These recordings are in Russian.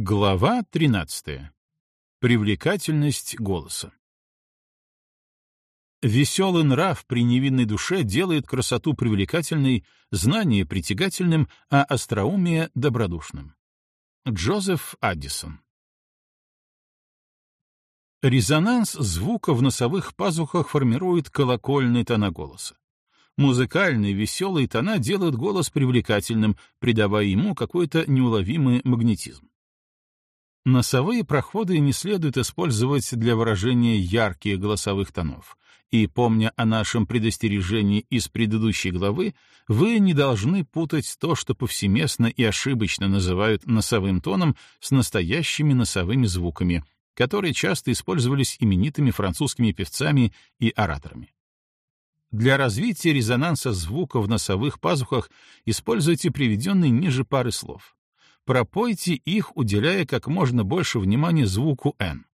Глава 13. Привлекательность голоса. Веселый нрав при невинной душе делает красоту привлекательной, знание притягательным, а остроумие — добродушным. Джозеф Аддисон. Резонанс звука в носовых пазухах формирует колокольный тона голоса. Музыкальные, веселые тона делают голос привлекательным, придавая ему какой-то неуловимый магнетизм. Носовые проходы не следует использовать для выражения ярких голосовых тонов. И, помня о нашем предостережении из предыдущей главы, вы не должны путать то, что повсеместно и ошибочно называют носовым тоном, с настоящими носовыми звуками, которые часто использовались именитыми французскими певцами и ораторами. Для развития резонанса звука в носовых пазухах используйте приведенные ниже пары слов — Пропойте их, уделяя как можно больше внимания звуку «н».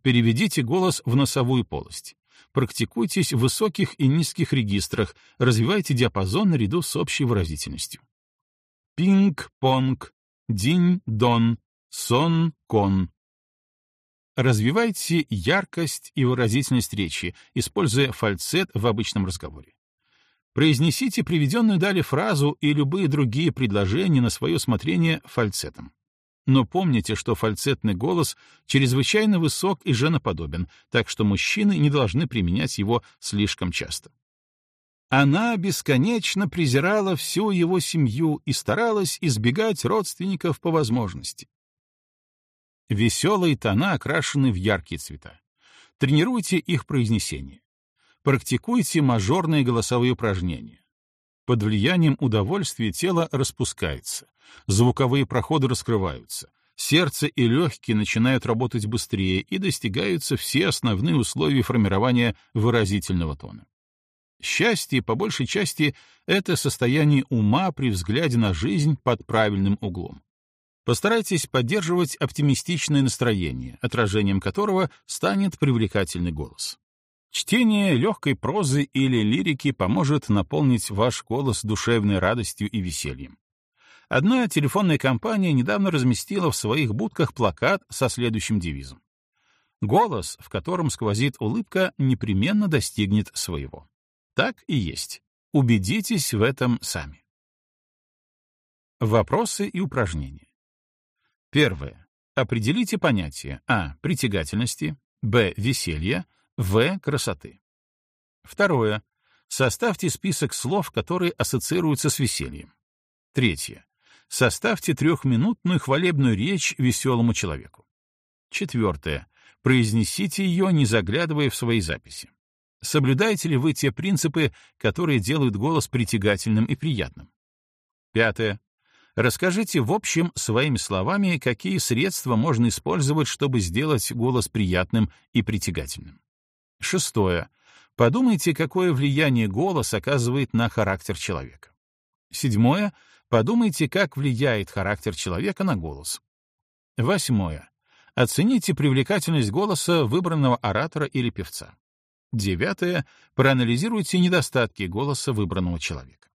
Переведите голос в носовую полость. Практикуйтесь в высоких и низких регистрах, развивайте диапазон наряду с общей выразительностью. Пинг-понг, динь-дон, сон-кон. Развивайте яркость и выразительность речи, используя фальцет в обычном разговоре. Произнесите приведенную далее фразу и любые другие предложения на свое усмотрение фальцетом. Но помните, что фальцетный голос чрезвычайно высок и женоподобен, так что мужчины не должны применять его слишком часто. Она бесконечно презирала всю его семью и старалась избегать родственников по возможности. Веселые тона окрашены в яркие цвета. Тренируйте их произнесение. Практикуйте мажорные голосовые упражнения. Под влиянием удовольствия тело распускается, звуковые проходы раскрываются, сердце и легкие начинают работать быстрее и достигаются все основные условия формирования выразительного тона. Счастье, по большей части, это состояние ума при взгляде на жизнь под правильным углом. Постарайтесь поддерживать оптимистичное настроение, отражением которого станет привлекательный голос. Чтение легкой прозы или лирики поможет наполнить ваш голос душевной радостью и весельем. Одна телефонная компания недавно разместила в своих будках плакат со следующим девизом. «Голос, в котором сквозит улыбка, непременно достигнет своего». Так и есть. Убедитесь в этом сами. Вопросы и упражнения. Первое. Определите понятие а. притягательности, б. веселья, в. Красоты. Второе. Составьте список слов, которые ассоциируются с весельем. Третье. Составьте трехминутную хвалебную речь веселому человеку. Четвертое. Произнесите ее, не заглядывая в свои записи. Соблюдаете ли вы те принципы, которые делают голос притягательным и приятным? Пятое. Расскажите в общем своими словами, какие средства можно использовать, чтобы сделать голос приятным и притягательным. Шестое. Подумайте, какое влияние голос оказывает на характер человека. Седьмое. Подумайте, как влияет характер человека на голос. Восьмое. Оцените привлекательность голоса выбранного оратора или певца. Девятое. Проанализируйте недостатки голоса выбранного человека.